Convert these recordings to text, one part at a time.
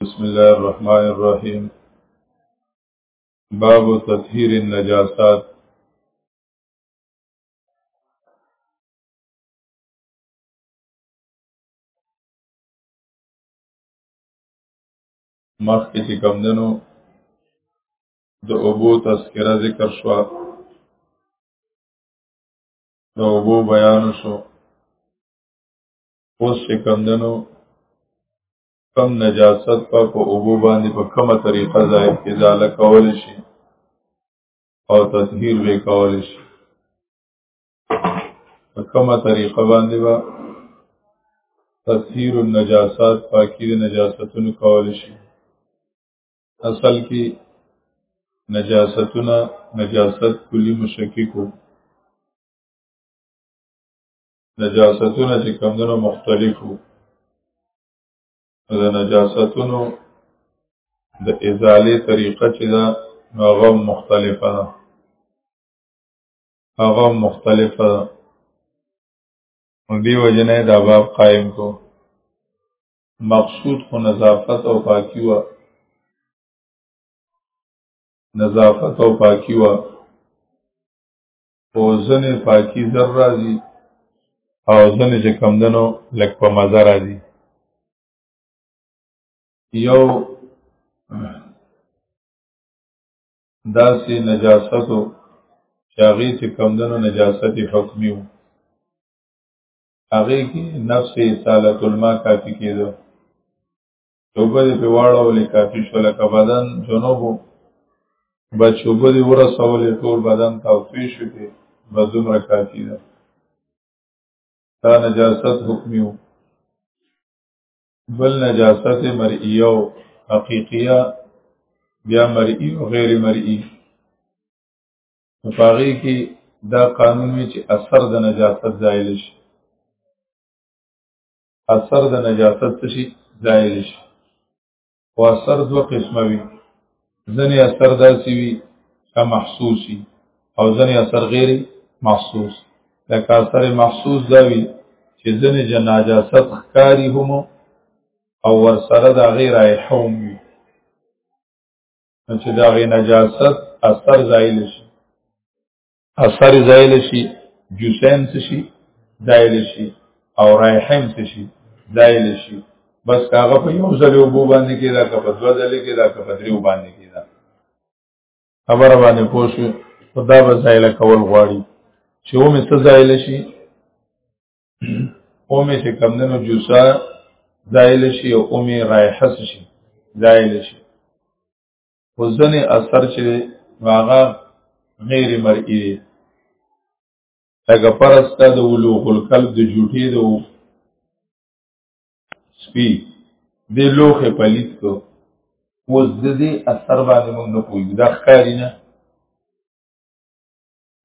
بسم الله الرحمن الرحیم باب تطهیر النجاسات مخکې چې کوم دنو د اوبو تذکره ذکر شو د اوبو بیان شو اوس چې کمدنو کم نجاست په په اوبو باندې په کومه طریقه ځای ازاله کول شي او تطهیر به کول شي په کومه طریقه باندې با تطهیر النجاسات پاکی د نجاستونو کول شي اصل کې نجاستونه نجاست کلی مشککو نجاستونه چې کمونو مختلفو د نجاستونو د ازاله طریقه چې دا هغه مختلفه ده هغه مختلفه ده دی وجنه دا باب قائم کو مقصود خو نظافت او پاکی و نظافت او پاکی و او ځنې پاکي زر راځي او ځنې چې کمدنو لک په مزه راځي یو داسې نجاستو چې هغې چې کمدنو نجاست حکمي وو هغې کې نفس اصالت الماء کافي کېدو چوبه دې په واړه ولې کافي شو لکه بدن جنوبو به چوبه دې ورسولې ټول بدن توفی شو کې بس دومره کافي ده دا نجاست حکمي وو بل نجاست مرئیه او حقیقیه بیا مرئی او غیر مرئی په هغه کې دا قانون وی چې اثر د نجاست زایل شي اثر د نجاست شي زائل شي او اثر دو قسمه وي ځنې اثر داسې وي که محسوسي او ځنې اثر غیر محسوس لکه اثر محسوس دا وي چې ځنې جناجاست ښکاری هم او ورسره د غیر هم وي چې دا غیر نجاست اثر زائل شي اثر زایل شي جوسین څه شي زایل شي او رایحم څه شي زایل شي بس هغه په یو ځل وبو باندې کېدا که په دوه ځل کېدا که په دریو باندې کېدا خبره باندې پوه شو خدا به زایل کول غواړي چې و مې څه زایل شي او مې چې کمدنو جوسا زایل شي او مې رایحس شي زایل شي خو ځنې اثر چې هغه غیر مرئی دی لکه پرسته د ولوغ القلب د جوټې د سپي د لوخې پلیت کو اوس د دې اثر باندې موږ نه پوهیږو دا ښکاري نه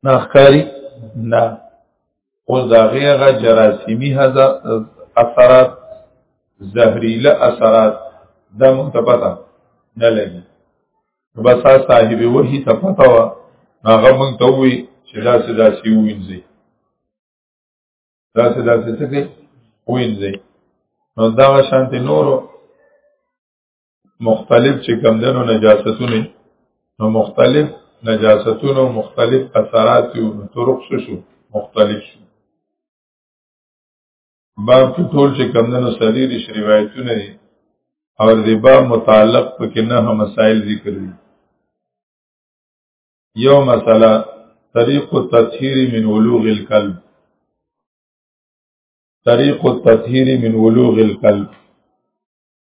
نه ښکاری نه اوس دا غیغه جراثیمی هزا اثرات زهریله اثرات دا مونږ ته پته نه لګي بس صاحب وحی ته پته وا هغه مونږ ته وی چې دا څه داسې وینځي دا څه داسې څه کوي وینځي نو دا شانتي نورو مختلف چې کم دنو نجاستونه نو مختلف نجاستونه مختلف اثرات او طرق شو مختلف شو باب کې ټول چې کم دنو سړي د روایتونه دي او د باب متعلق پکې نه مسائل ذکر دي یو مسله طریق التطهیر من ولوغ القلب طریق التطهیر من ولوغ القلب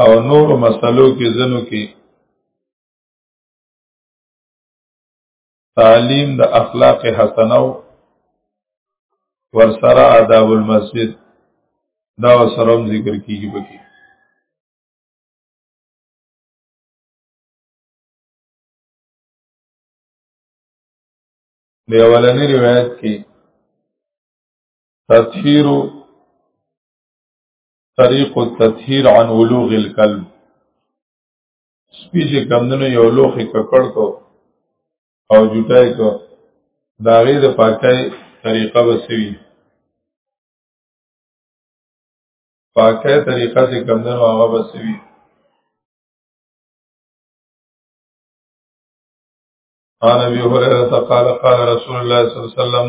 او نور مسلو کې زنو کې تعلیم د اخلاق حسنو ورسره آداب المسجد دا سره ذکر کیږي بکی دی اولنی روایت کې تطهیر طریق التطهیر عن ولوغ القلب سپی چې کمدنو یو لوخې ککړ کو او جوټای کو دا غي د پاکای طریقه وسوي پاکه طریقه چې کمدنو هغه بسوي عن ابي هريره قال قال رسول الله صلى الله عليه وسلم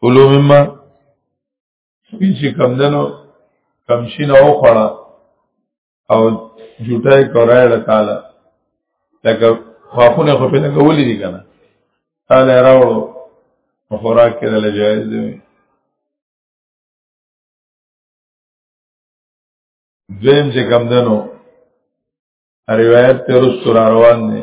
کلو مما سپین چې کم دنو کم شین او خوړه او جوټای کورای لکاله لکه خواخونه خو په لګه ولې دي کنه قال راوړو خوراک کې دل جایز دی دویم چې کم دنو روایت ته رسول روان دي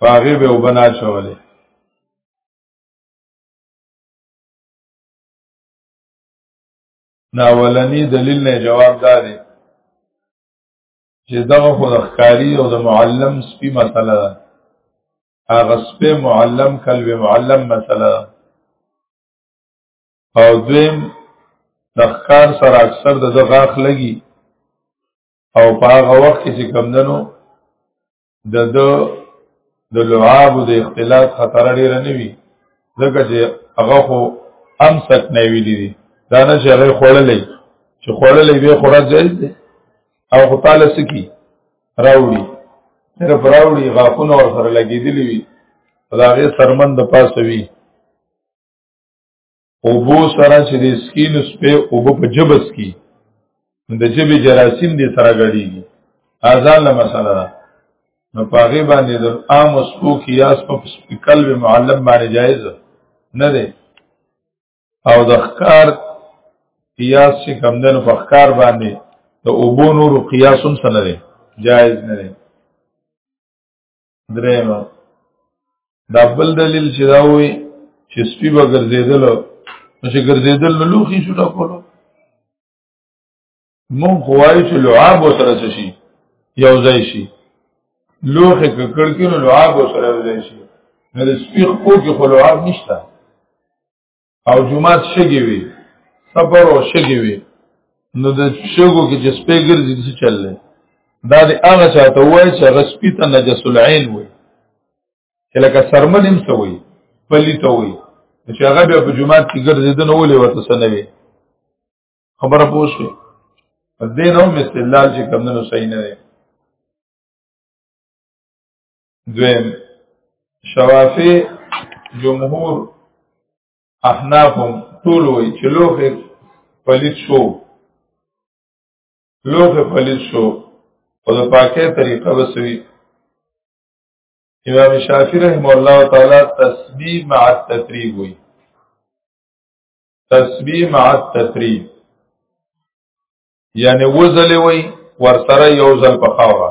پاغي به وبنا چولې دا ولنی دلیل نه جواب داري چې دغه خود ښکاری او د معلم سپی مسله ده هغه سپی معلم کلب معلم مسله ده او دویم د ښکار سره اکثر د غاخ لګي او په هغه وخت کې چې کمدنو د د د لعاب د اختلاط خطر ډیر نه وي ځکه چې هغه خو امسک نه ویلي دي دا نه چې هغه خوړلې چې خوړلې به خورا جایز دی او خو تعالی سکی راوړي تر راوړي غاخونه ور سره لګېدلی وي خدای سرمن د پاسوي او بو سره چې د سکین سپه او بو په جبس کی د جبه جراثیم دې سره غړيږي ازال مسله ده نو پاغه باندې د عام سپو کیاس په قلب معلم باندې جایز نه دی او د ښکار قیاس چې کم ده نو په ښکار باندې د اوبو نور قیاسم سره دی جایز نه دی درېم دا بل دلیل چې دا وایي چې سپی به ګرځېدل نو چې ګرځېدل نو لوخي شو دا کولو مونږ خوای چې لعاب وسره شي یو ځای شي لوخه ککړ کې نو لعاب وسره یو ځای شي نو د سپی خو کې خو لعاب نشته او جمعات شګي وي سفر او شګي وي نو د شګو کې چې سپې ګرځي څه چللې دا د هغه چاته وای چې هغه سپې ته نجس العين وي چې لکه سرمن هم څه وي پلی ته وي چې هغه بیا په جمعات کې ګرځي د نو ولې ورته سنوي خبره پوه شئ دې نو مستدلال چې کمنو صحیح نه دی دویم شوافی جمهور احنافم ټول وی چې لوخه پلیت شو لوخه پلیت شو او د پاکه طریقه وسوي امام شافعی رحم الله تعالی تسبیح مع التتریب وی تسبیح مع التتریب یعنی وزل وی ورسره یو ځل په خاوره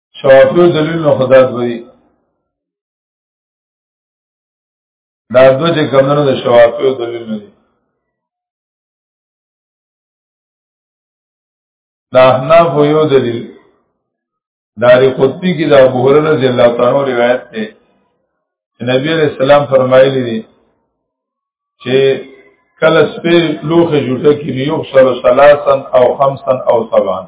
شوافیو دلیل نو خدا دوی دا دو چې کمنو د شوافیو دلیل نه دي دا احناف یو دلیل داری قطبی کی دا ابو هرره رضی الله تعالی روایت ده نبی علیہ السلام فرمایلی دي چې کله سپې لوخه جوړه کې یو سره سلاسن او خمسن او سبان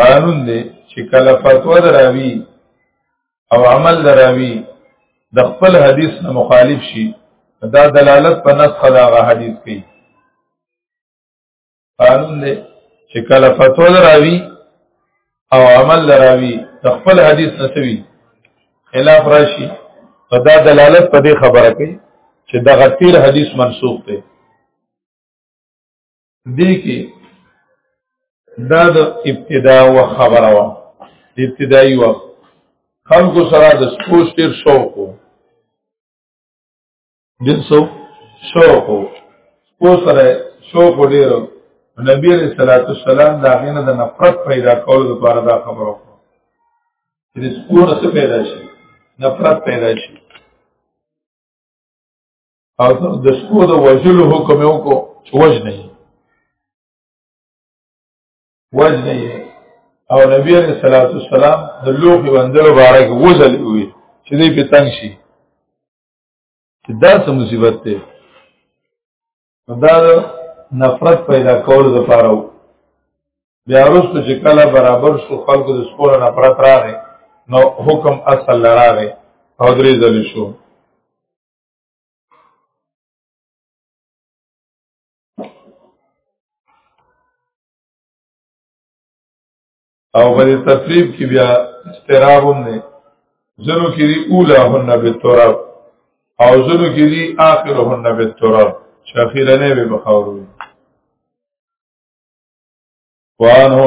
قانون دی چې کله فتوا دراوي او عمل دراوي د خپل حدیث نه مخالف شي دا دلالت په نسخ دا غ حدیث کوي قانون دی چې کله فتوا دراوي او عمل دراوي د خپل حدیث نه سوي خلاف راشي دا دلالت په دې خبره کوي چې دغه تیر حدیث منسوخ دی دې کې دا د ابتدا و خبره وا ابتدایي و خلکو سره د سپوش ډیر شوق وو ډیر سو شوق وو سپوش سره شوق ډیر نبی علیہ الصلوۃ والسلام دا غینه د نفرت پیدا کولو لپاره دا خبره وکړه چې سپور څه پیدا شي نفرت پیدا شي او د سپو د وجلو حکم یې وکړو چې وجنه یې وجنه یې او نبی علیہ الصلوۃ والسلام د لوخي بندر باره کې وزل وي چې دې په تنگ شي چې دا څه مصیبت ده دا نفرت پیدا کول د پاره وو بیا وروسته چې کله برابر شو خلکو د سپور نفرت راغی نو حکم اصل لراغی او درې ځل شو او په دې ترتیب کې بیا استراب هم نه زنو کې دی اوله هن به تراب او زنو کې دی اخر هن به تراب چې اخیره نه به بخاورو وانه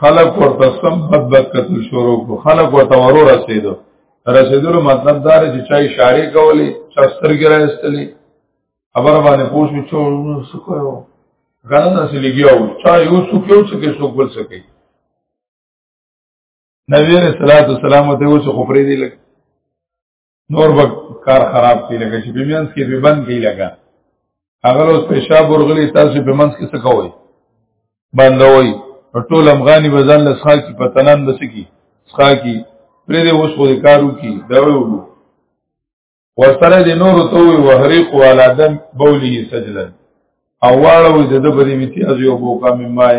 خلق ورته سم بد بد قتل شروع کو خلق ورته ورو رسیدو رسیدلو مطلب دار چې چا اشاره کولې چا سترګې راستلې خبر باندې پوښتنه چورونو سکرو غنه نسې لګیاو چا یو سکیو سکه سو بل سکه نبی رسول الله صلی الله علیه وسلم ته وسه خبرې دی لګ نور به کار خراب کی لګا چې بمنس کې به بند کی لګا اگر اوس پیشاب ورغلی تاسو بمنس کې څه کوئ بندوي ټول افغاني بزن له ښا کی پتنان بس کی ښا کی پرې دې اوس خو کارو کی دا ویلو ورسره دې نور ته وي وحریق والا دم بولی سجدن او واړو دې د بری میتی از یو بوکا ممای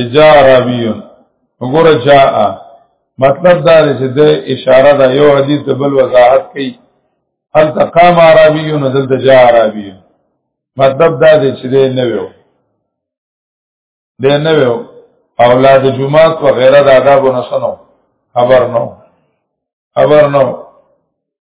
اجا راوی وګوره جا مطلب دا دی چې د اشاره دا یو حدیث د بل وضاحت کوي هل تقام عربی نو دلته جا عربی مطلب دا دی چې دی نه ویو دی نه ویو اولاد جمعات و غیره د آدابو نه سنو خبر نو خبر نو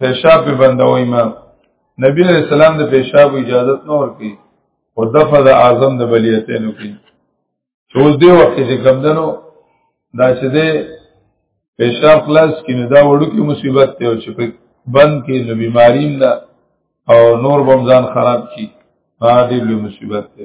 پیشاب په بندوي ما نبی علیہ السلام د پیشاب اجازه نه ورکي او دفع د اعظم د بلیتینو کې چې اوس دی وخت چې کمدنو دا چې دی پیشاب خلاص کې نه دا وړو کې مصیبت ته او چې په بند کې نو بیماریم نه او نور بمزان خراب کی دا دې لوی مصیبت ته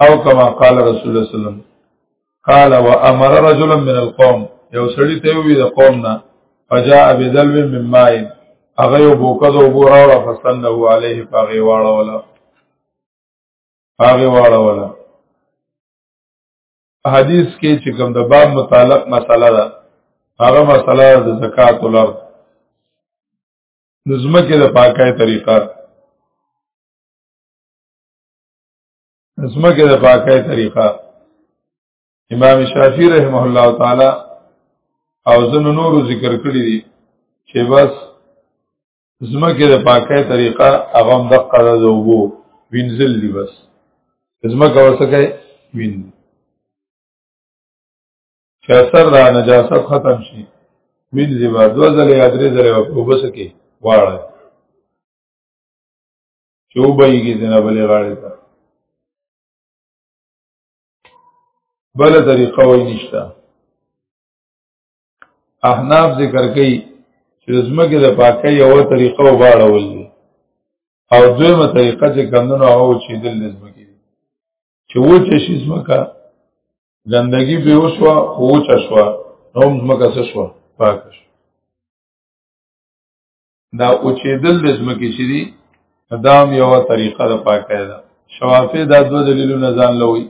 او کما قال رسول الله صلی الله علیه وسلم قال وامر رجلا من القوم یو سړی ته وی د قوم نه فجاء بدلو من ماء هغه یو بوکد او بورا را فسنه علیه پاغي واړه ولا پاغي واړه ولا حدیث کې چې کوم د باب متعلق مسله ده هغه مسله د زکات ولر نظم کې د پاکه طریقه زمکه د پاکۍ طریقه امام شافعی رحمه الله تعالی او زنو نورو ذکر کړی دي چې بس زمکه د پاکۍ طریقه هغه هم دقه د وبو وینزل دی بس زمکه وسکه وین چې اثر را نجاست ختم شي وین زیبا دو ځله یا درې ځله وبسکه واړه چې وبېږي زنه بلې غاړې ته بل طریقه وای نشته احناف ذکر کوي چې د ځمکې د پاکۍ یوه طریقه وباړول دي او دویمه طریقه چې کمدنو هغه وچېدل د ځمکې دي چې وچه شي ځمکه ګندګي به وشوه خو وچه شوه نو هم ځمکه څه شوه پاکه شوه دا اوچېدل د ځمکې چې دي دا هم یوه طریقه د پاکۍ ده شوافې دا دوه دلیلونه ځان لوي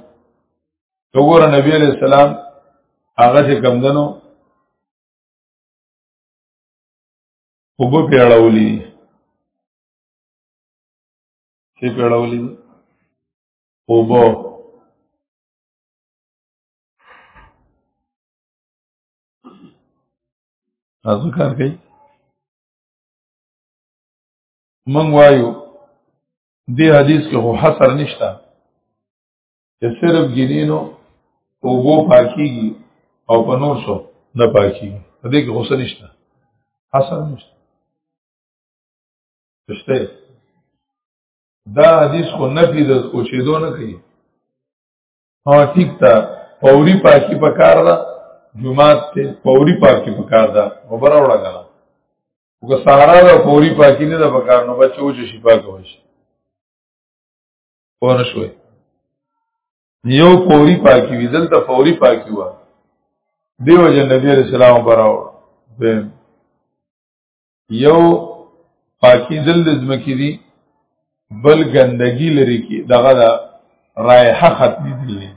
وګوره نبی علیہ السلام هغه چې کمدنو وبو پیړولې چې پیړولې وبو تاسو کار کوي مونږ وایو دې حدیث کې هو حصر نشته چې صرف ګینینو او وو پاکيږي او په نور څه نه پاکيږي دې کې غوسه نشته حصر نشته پښته دا حدیث خو نفي د اوچېدو نه کوي ها ٹھیک تا پوری پاکی پکار دا جمعات ته پوری پاکی پکار دا خبر اوړه غلا وګ سارا دا پوری پاکی نه دا پکار نو بچو چې شفا کوي پوره شوې یو پوری پاکی وی دلته پوری پاکی و دیو جن نبی رسول الله براو یو پاکی دل د ځمکې دي بل ګندګي لري کې دغه دا رایحه ختمې دي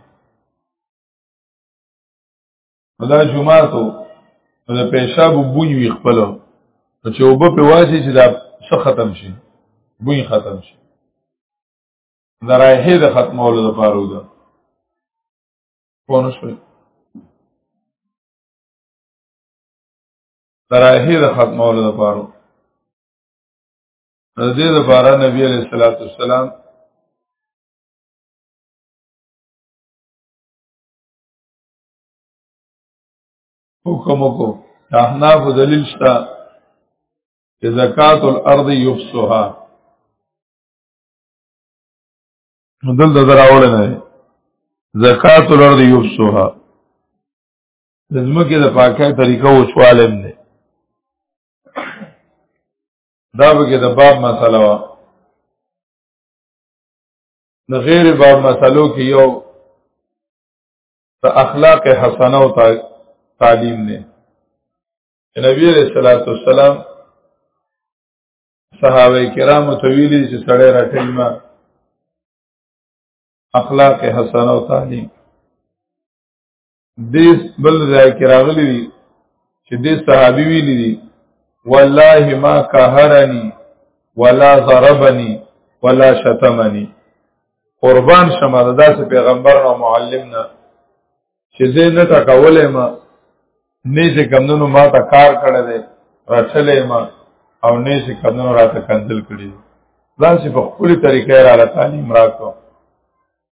دا جمعه ته د پیشاب بوی وی خپل چې وبه په واسي چې دا څه ختم شي بوی ختم شي دا رایحه د ختمولو لپاره ده پونه شوي تراهی د ختمولو لپاره د دې لپاره نبی علیہ الصلوۃ والسلام حکم کو احناف دلیل شته چې زکات الارض یفسها دل د دراول نه زکات الارض یفسها د زمکه د پاکه طریقه او چوالم نه دا به کې د باب مسله وا د غیر باب مسلو کې یو د اخلاق حسنه او تعلیم نه نبی علیہ الصلوۃ والسلام صحابه کرامو ته ویلي چې سړی راټل ما اخلاق حسنه او تعلیم دې بل ځای کې راغلي دي چې دې صحابي ویلي دي والله ما قهرني ولا ضربني ولا شتمني قربان شمه د داسې پیغمبر او معلم نه چې دې نه ټکولې ما نه چې کمندونو ما ته کار کړی دی رسلې ما او نه چې کمندونو راته کنځل کړی ځان چې په خپل طریقې را تعلیم راکو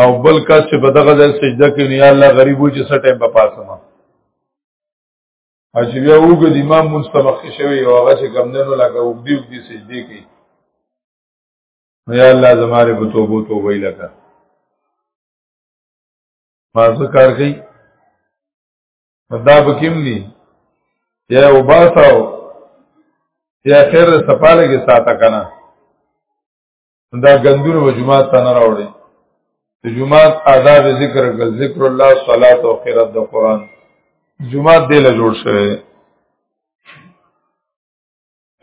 او بل کس چې په دغه ځای سجده کوي نو یا الله غریب و چې څه ټایم په پاسه ما چې بیا وګد امام مستمخ شوی او هغه چې کمندونو لکه وګدي وګدي سجدي کوي نو یا الله زماره په توبو توبې لکه ما څه کار کوي دا به کیم دي یا وباساو یا خیر سپاله کې ساته کنه دا غندونه وجمعات ته نه راوړي د جمعات آداب ذکر کړ ذکر الله صلوات او قرات د قران جمعات دې له جوړ شوی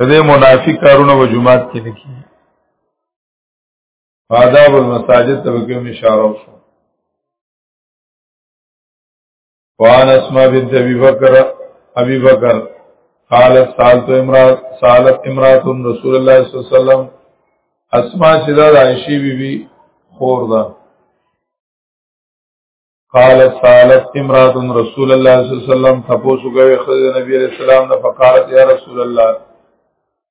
دې منافق کارونه و جمعات کې نه کی آداب المساجد ته کوم اشاره وشو وان اسماء بنت ابي بکر ابي بکر قالت سالت امرات سالت امرات رسول الله صلی الله علیه وسلم اسماء چې د عائشې بیبي خور ده قال سالت امرات رسول الله صلی الله علیه وسلم تاسو کوي خدای نبی علیہ السلام نه فقالت یا رسول الله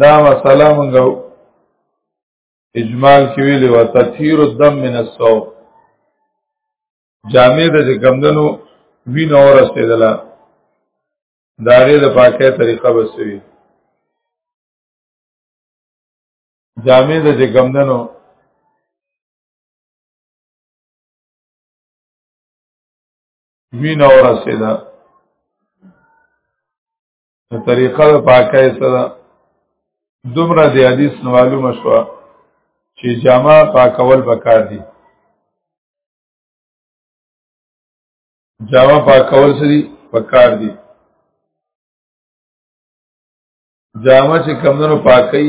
دا مسله مونږ اجمال کې ویلې و تطهیر الدم من الصوم جامع د کمدنو وین اور استدلا داغه د پاکه طریقه بسوي جامع د کمدنو وین اور استدلا نو طریقه د پاکۍ سره دومره د حدیث معلومه شو چې جامه پاکول پکار دي جامه پاکول سری پکار دي جامه چې کمندونو پاکي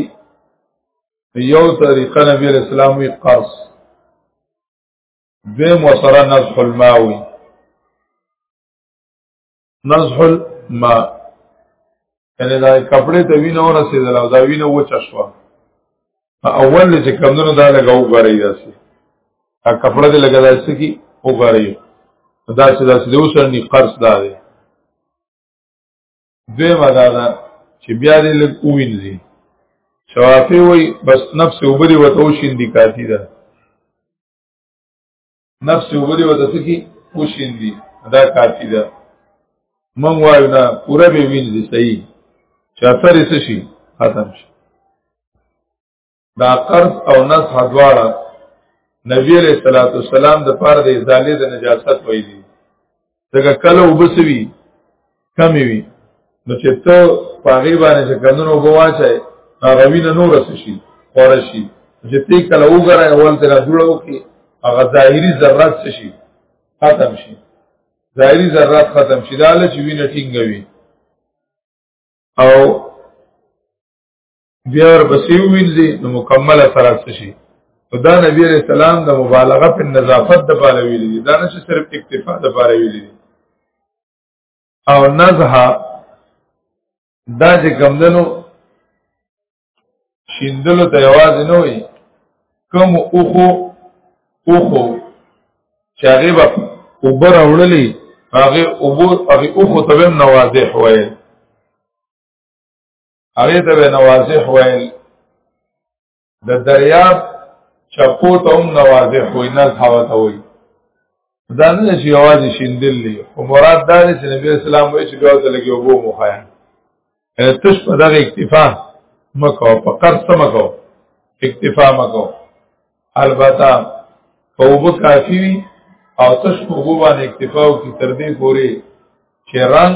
یو طریقه نبی اسلام وی قرص دویم وسره نزح الماوی نزح ما یعنی دا کپڑے ته وینه ورسېدل او دا وینه وچه شوه اول چې کمونو دا لګا وګړی داسې دا کپڑا دې لګا داسې کی وګړی دا چې داسې د اوسرنی قرض دا دی دویمه دا ده چې بیا دې لګ وینځي شوافی وای بس نفس وبدي وتو شیندی کاتی ده نفس وبدي و دته کی خوشین دي دا کافی ده من وایو نه پوره به وینځي صحیح چې اثر یې شي ختم شي دا قرض او نصح دواړه نبی علیہ الصلوۃ والسلام د پاره د ازاله د نجاست ویلي دغه کله وبسوي کمی وي نو چې ته پاغي باندې چې کندنو بواچای هغه وینه نور شي خور شي چې تی کله وګره اول تر جوړو کې هغه ظاهري ذرات شي ختم شي ظاهري ذرات ختم شي دا لچ وینه ټینګوي او بیا ور پسې وینځي نو مکمل سره څه شي دا نبی علیہ السلام د مبالغه په نظافت د پاره ویلي دي دا نه چې صرف اکتفا د پاره ویلي دي او نزها دا چې کمدنو شیندلو ته یوازې نه وي کوم اوخو اوخو چې هغه به اوبه راوړلې هغه اوبه هغه اوخو ته به نوازح وایي هغه ته به نوازح ویل د دریاب چپو ته هم نوازح وي نه ځاوت وي دا نه چې یوازې شیندل دي او مراد دا دی چې نبی اسلام وایي چې بیا ته لګي وبو مخایا تش په دغه اکتفا مکو په قرص مکو اکتفا مکو البته په وبو کافی وي او تش په وبو باندې اکتفا او کی تر دې پوري چې رنگ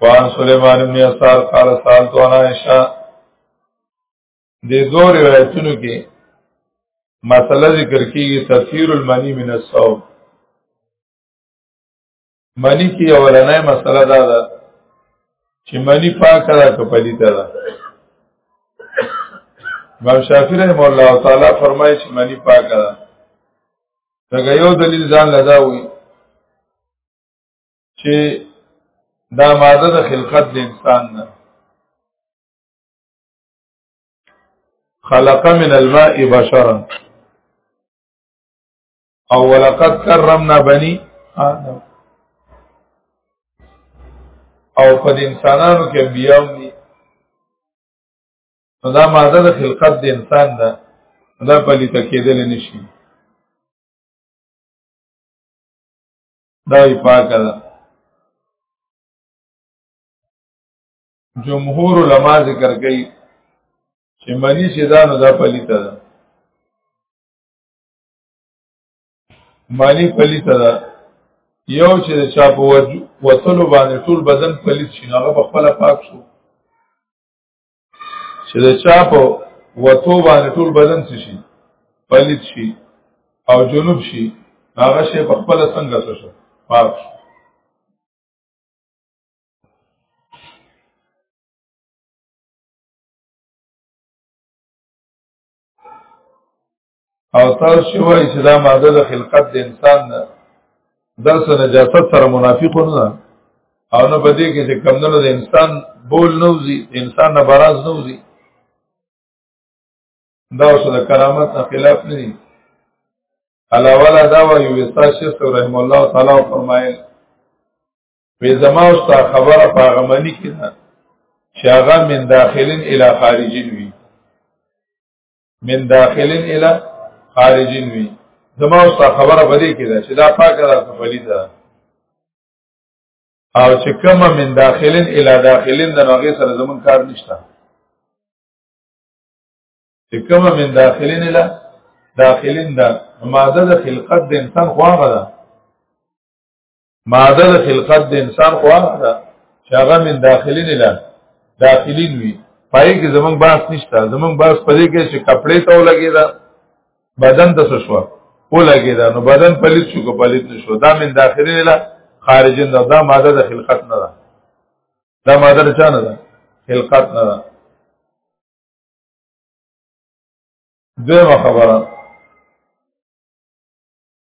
وان سليمان بن يسار قال سالت انا عائشہ دې دوه روایتونو کې مسله ذکر کیږي تفسیر المنی من الصوم منی کې اولنې مسله دا ده چې منی پاکه ده که پلیته ده امام شافعی رحم الله تعالی فرمایي چې منی پاکه ده دا یو دلیل ځان لدا وي چې دا ماده د خلقت د انسان نه خلق من الماء بشرا او ولقد کرمنا بني آدم او په انسانانو کې بیاو دي دا ماده د خلقت د انسان ده دا پلیته کېدل نشي دا یې پاکه ده جمهور علما ذکر کوي چې منی چې دا نو دا پلیته ده معنی پلیت ده یو چې چا په وتلو باندې ټول بدن پلیت شي هغه په خپل پاک شو چې د چا په وتو باندې ټول بدن شي پلیت شي او جنوب شي هغه شی په خپل څنګه څه شو پاک شو او تاسو وایي چې دا ماده د خلقت د انسان نه دا سره نجاست سره منافق نه او نه بده کې چې کمندونو د انسان بول نه وزي انسان نه باراز نه وزي دا سره کرامت نه خلاف نه دي علاوه لا دا وایي وستا شیخ رحم الله تعالی فرمایل په زما او تا خبره پاغمنی کې ده چې هغه من داخلین الی خارجین وي من داخل الى خارج وی زما اوس خبره پدې کې ده چې دا پاکه ده کفلی ده او چې کومه من داخل الى داخل د نوغه سره زمون کار نشته چې کومه من داخل الى داخل ده ماده د خلقت د انسان خواغه ده ماده د خلقت د انسان خو هغه ده چې هغه من داخلي نه ده داخلي وي پای کې زمونږ باس نشته زمونږ باس پدې کې چې کپڑے ته ولګي دا بدن ته شو ولګي دا نو بدن پلیت شو کو پلیت نشو دا من داخلي نه خارج نه دا ماده د خلقت نه ده دا ماده چا نه ده خلقت نه ده دویمه خبره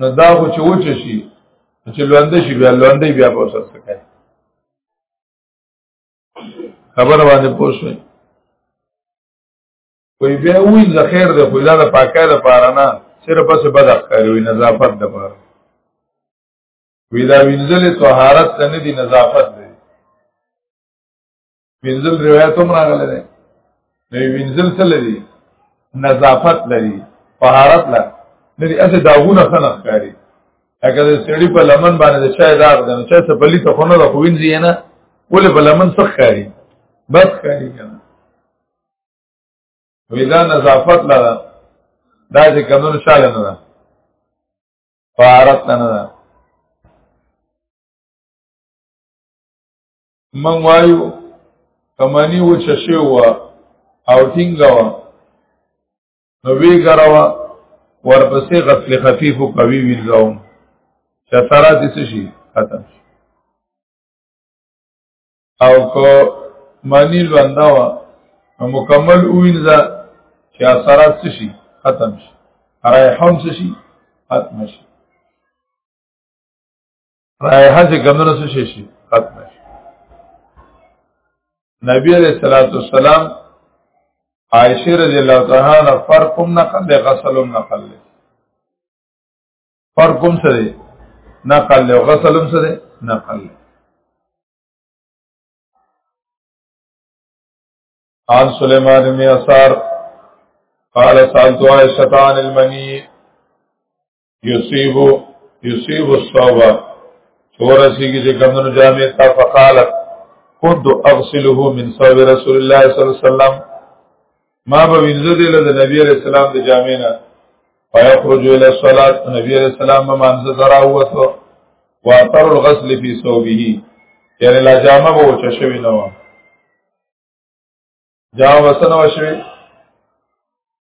نو دا خو چې وچ شي چې لوند شي بیا لوند بیا په سر څه کوي خبر باندې پوښوي کوئی بیا وی زخیر ده خو دا د پاکه ده پاره نه صرف پس بد اخکاری وی نظافت ده پاره وی دا وینزل طهارت نه دی نظافت ده منزل روایت هم راغلی دی نو منزل څه لري نظافت لري طهارت لري ندي اسه داغونه خلق کاری اګه د سړی په لمن باندې د چای داغ ده نو چا څه پلی ته خونه د خوینځي نه ولې په لمن څخه کاری بس کاری کنه ویدا نظافت لرا دا چې کمنو شاله نه ده طهارت نه ده من وایو کمانی و چشی و او ټینګه و نو وی ګره و ورپسې غسل خفیف او قوي وینځوم چې سره د څه شي ختم شي او کو معنی لوندا وا مکمل وینځه چې سره څه شي ختم شي رايحم څه شي ختم شي رائحه چې کمونه څه شي شي ختم شي نبی علیہ الصلوۃ والسلام عائشہ رضی اللہ تعالی عنہ فرقم نقل له غسلم نقل له فرقم سره نقل له غسلم سره نقل له عن سليمان بن يسار قال سألت عائشة عن المني یصيبو یصيبو الصوبه ورسیږي چې کمنو جامع تا فقالت خود اغسله من صوب رسول الله صلی الله علیه وسلم ما به وینځه دې له نبی علیہ السلام د جامع نه فیخرج الى الصلاه نبی علیہ السلام به مانځه درا وته واثر الغسل فی صوبه یعنی لا جامه به وچ شوی نه و جامه وسنه وشوی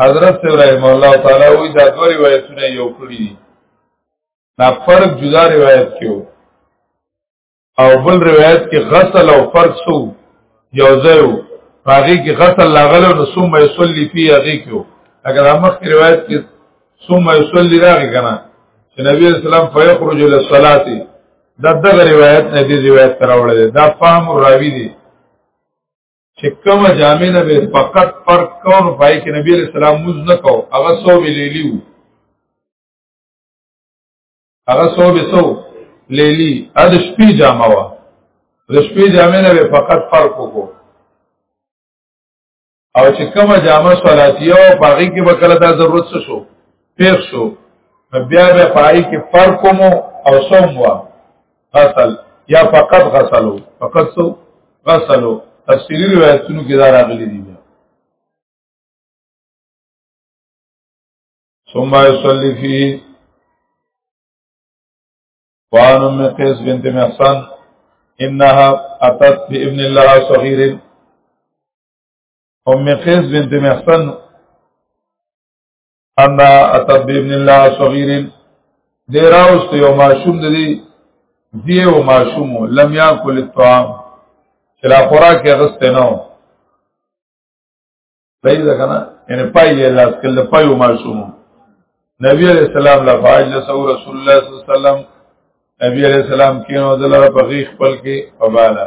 حضرت سے رحم الله تعالی وی دا دو روایتونه یو کړی دي دا فرق جدا روایت کیو او بل روایت کې غسل او فرق سو یو ځای هغه کې غسل لاغله نو ثم يصلي فيه هغه کې اگر امخ کی روایت کې ثم يصلي راغی کنه چې نبی اسلام فيخرج الى الصلاه دا دغه روایت نه دی روایت تراوړل دا فهم راوی دی چې کوم جامع نه به فقط فرق کون پای کې نبی علیہ السلام موز نه کو هغه سو به لیلیو هغه سو به سو لیلی ا د شپې جامه وا د شپې جامع نه به فقط فرق وکړو او چې کوم جامه صلاتیه او پاغي کې وکړه دا ضرورت څه شو پیښ شو بیا به پای کې فرق مو او سوم وا غسل یا فقط غسلو فقط سو غسلو تفسیری روایتونو کې دا راغلي دي ثم يصلي فيه وعن ام قيس بنت محسن انها اتت بابن الله صغير ام قیس بنت محسن ان اتب ابن الله صغير دې راوست یو ماشوم د دې دی او ماشوم لم یاکل الطعام چې لا خوراک یې غسته نه و صحیح ده کنه ان پای یې لاس کله پای او ماشوم نبی علیہ السلام لا فاج لسو رسول الله صلی الله علیه وسلم نبی علیہ السلام کینو دلاره په غیخ خپل کې فبالا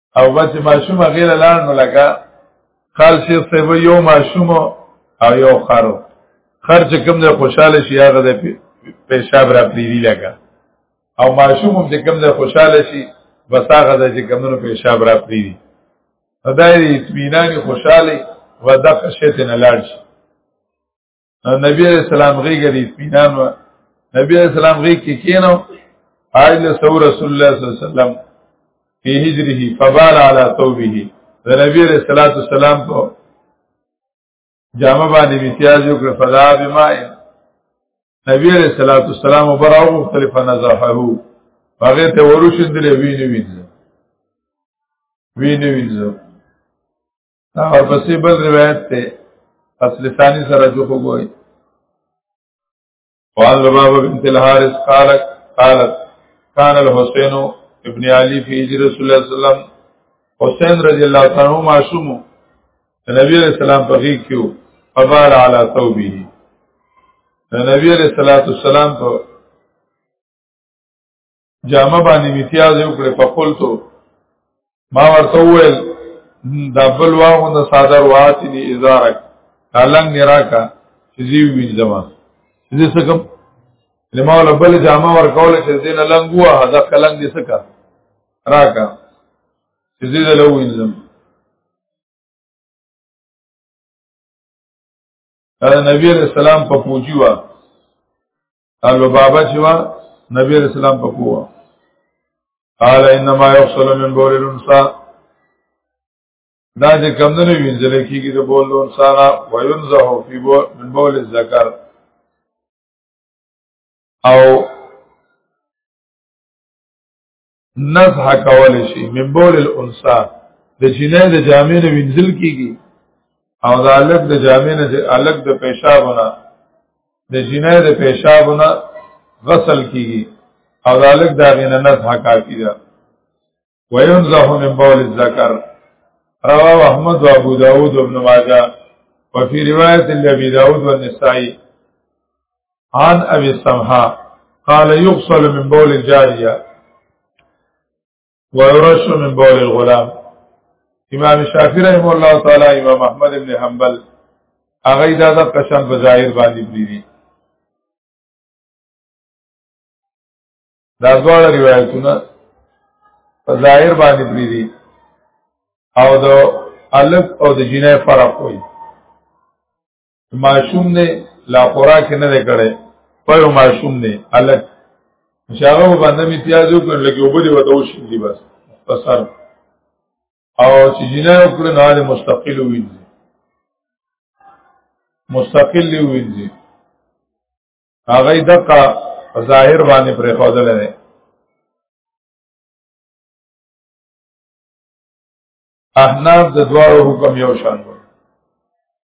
او بچ ماشوم غیر لاړ نو لکه خال شیخ صاحب یو ماشوم او یو خارو خر چې کوم د خوشاله شي هغه د پیشاب را پریری لګا او ماشوم چې کوم د خوشاله شي بس هغه د چې کومونو پیشاب را پریری خدای دې اطمینان خوشاله و دغه شیطان لاړ شي نبی علیہ السلام غیګه دی اطمینان و نبی علیہ السلام غیګ کې کینو آیل سو رسول الله صلی الله علیه وسلم فی هجره فبال علی ثوبه د نبی علیہ الصلوۃ والسلام په جامه باندې امتیاز یو کړ فلا بما نبی علیہ الصلوۃ والسلام وبراو مختلف نزحه هغه ته ورشندلې ویني وینځه ویني وینځه دا ورپسې بل روایت ته اصل ثانی سره جو وګورئ وعن لبابة بنت الحارث قالت قالت كان الحسين ابن علي في هجر رسول الله صلى الله عليه وسلم حسين رضي الله عنه معصوم نبی علیہ السلام پخی کیو فبال علی ثوبه نبی علیہ الصلوۃ والسلام په جامه باندې امتیاز یو کړ په قلتو ما ورته وویل دا بل واغو نه صادر واتی دی ازارک کالنګ راکا چې زی وینځم زی سکم لما ولا بل جامه ور کول چې دین لنګ وه دا کلنګ دې سکا راکا چې زی له وینځم دا نبی علیہ السلام په پوجي وا قالو بابا چې وا نبی رسول الله په کوه قال انما يغسل من بول الانثى دا چې کم نه وینځل کیږي د بول الانثى نه وينزه في بول من بول الذکر او نزح کول شي من بول الانسا د جنې د جامع نه وینځل کیږي او د الګ د جامع نه الګ د پیشابونه د جنې د پیشابونه غسل کیږي او د الګ دا غنه نزح کافی ده وينزح من بول الذکر رواه احمد و ابو داود و ابن ماجه وفي روایت لابي داود والنسائی عن ابي السمحه قال يغسل من بول الجاريه ويرش من بول الغلام امام شافعي رحم الله تعالی امام احمد ابن حنبل هغه دا د قشن په ظاهر باندې بریدي دا ډول روایتونه په ظاهر باندې بریدي او د الف او د جنې فرق وي ماشوم دی لا خوراک نه دی کړی په یو ماشوم دی الک شاغه باندې می پیاز یو کړل کې وبدي وته وشي دی بس پسر او چې جنا یو کړل نه له مستقل وینځي مستقل وینځي هغه دغه ظاهر باندې پرې خوذل نه احناف د دوارو حکم یو شان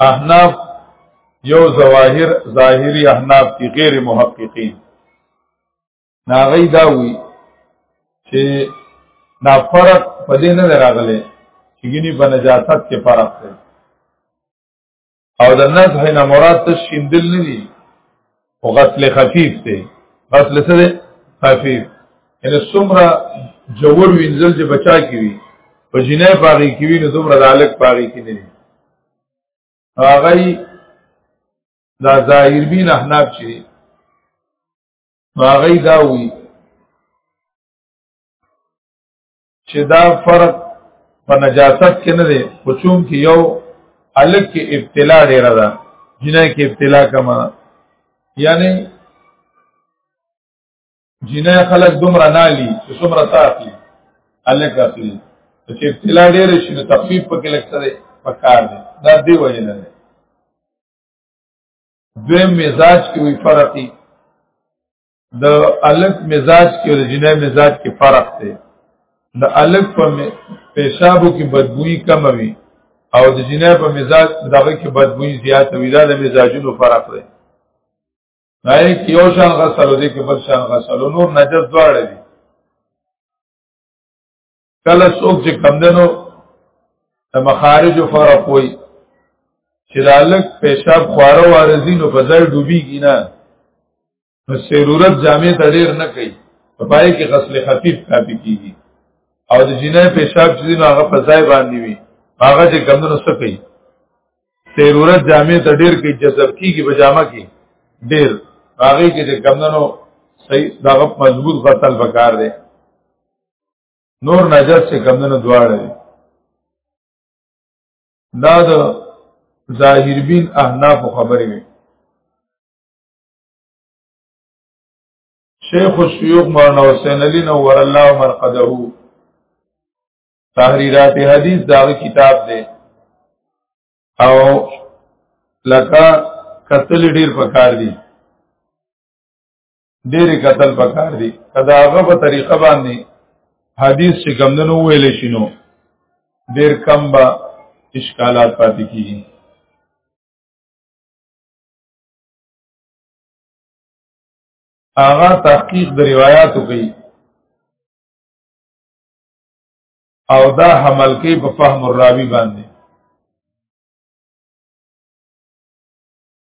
احناف یو ظواهر ظاهری احناف کی غیر محققین ناغی داوی چې دا فرق په دې نه راغلی چې ګینی په نجاست کې فرق دی او د نزح نه مراد ته شیندل نه دي او غسل خفیف دی غسل څه دی خفیف یعنی څومره جوور وینځل چې بچا کی وي په جنې پاغي کی وي نو دومره د الک پاغي کی نه دي هغه دا ظاهر بین احناف چې هغه دا وی چې دا فرق په نجاست کې نه دی خو چون کې یو الګ کې ابتلا ډیره ده جنای کې ابتلا کما یعنی جنای خلک دومره نالی چې څومره تاخلي الګ اخلي چې ابتلا ډیره شي نو تخفیف پکې لګته دی پکار دی دا دی وجه نه دی دویم مزاج کې وی فرقي د الک مزاج کې او د جنې مزاج کې فرق دی د الک په پیشابو کې بدبوئی کم وي او د جنې په مزاج دغه کې بدبوئی زیات وي دا د مزاجونو فرق دی نه کې یو شان غسل دی کې بل شان غسل نور نجس دواړه دي کله څوک چې کم دنو د مخارج فرق وي چې د الک پیشاب خواره وارزي نو په ځای ډوبېږي نه نو ضرورت جامع ته ډېر نه کوي په پای کې غسل خفیف کافي کیږي او د جنې پیشاب چې نو هغه په ځای باندې وي هغه چې کم دنو څه کوي ضرورت جامع ته ډېر کې جذب کیږي په جامه کې ډېر هغه کې چې کم دنو صحیح دغه مضبوط غسل وکړ دی نور نجس چې کمونه دواړه دي دا د ظاهر بین احناف خبرې وي شیخ الشیوخ مولانا حسین علی نور الله مرقده تحریرات حدیث دا کتاب دی او لکه کتل ډیر پکار دي ډېری قتل پکار دي کدا هغه په طریقه باندې حدیث چې کمندنو ویل شینو ډېر کم به اشکالات پاتې کیږي هغه تحقیق د روایتو کوي او دا حمل کوي په فهم الراوی باندې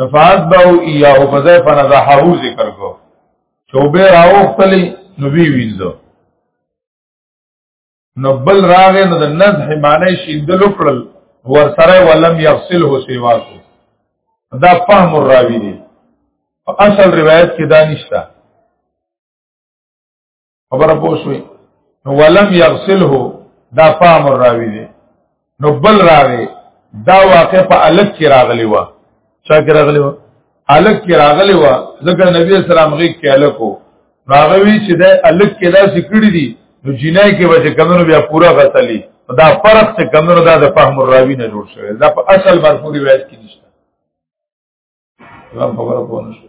نفاذ باو ایا او په ځای فنزحه ذکر کو چوبه راوختلی نو وی وینځو نو بل راغې نو د نزح معنی شیندل کړل ور سره ولم یغسله سیوا کو دا فهم الراوی دی په اصل روایت کې دا نشته خبره پوښوي نو ولم يغسله دا فهم راوي دي نو بل راوي دا واقع په الک کې راغلی و چا کې راغلی و الک کې راغلی و ځکه نبی اسلام غي کې الکو راغوي چې دا الک کې دا سکړی دي نو جنای کې وجه کمنو بیا پورا غسلی دا فرق چې کمنو دا د فهم راوي نه جوړ شوی دا په اصل مرفوع روایت کې نشته دا خبره پوه نه شو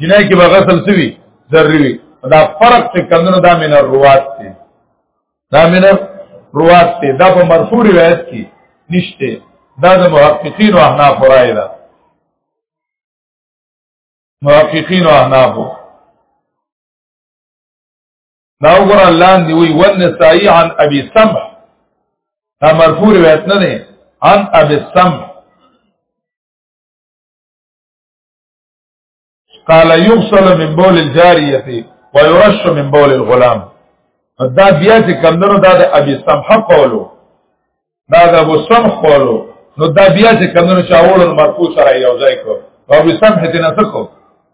جنای کې بغسل سوي ذری وي دا فرق چې کندنو دا من الروات دی دا من الروات دی دا په مرفوع روایت کې نشته دا د محققین او احناف راي ده محققین او احناف دا وګور الله دی وی ون سای عن ابي سمح دا مرفوع روایت نه ده عن ابي سمح قال يغسل من بول الجاريه ويرش من بول الغلام دا بیا چې کمندونو دا د ابي سمح قولو دا د ابو سمح قولو نو دا بیا چې کمندونو چاوړو مرکو سره یو ځای کو او ابي سمح ته نه سکو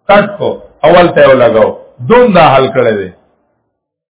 کټ کو اول ته لګاو دوم دا حل کړی دی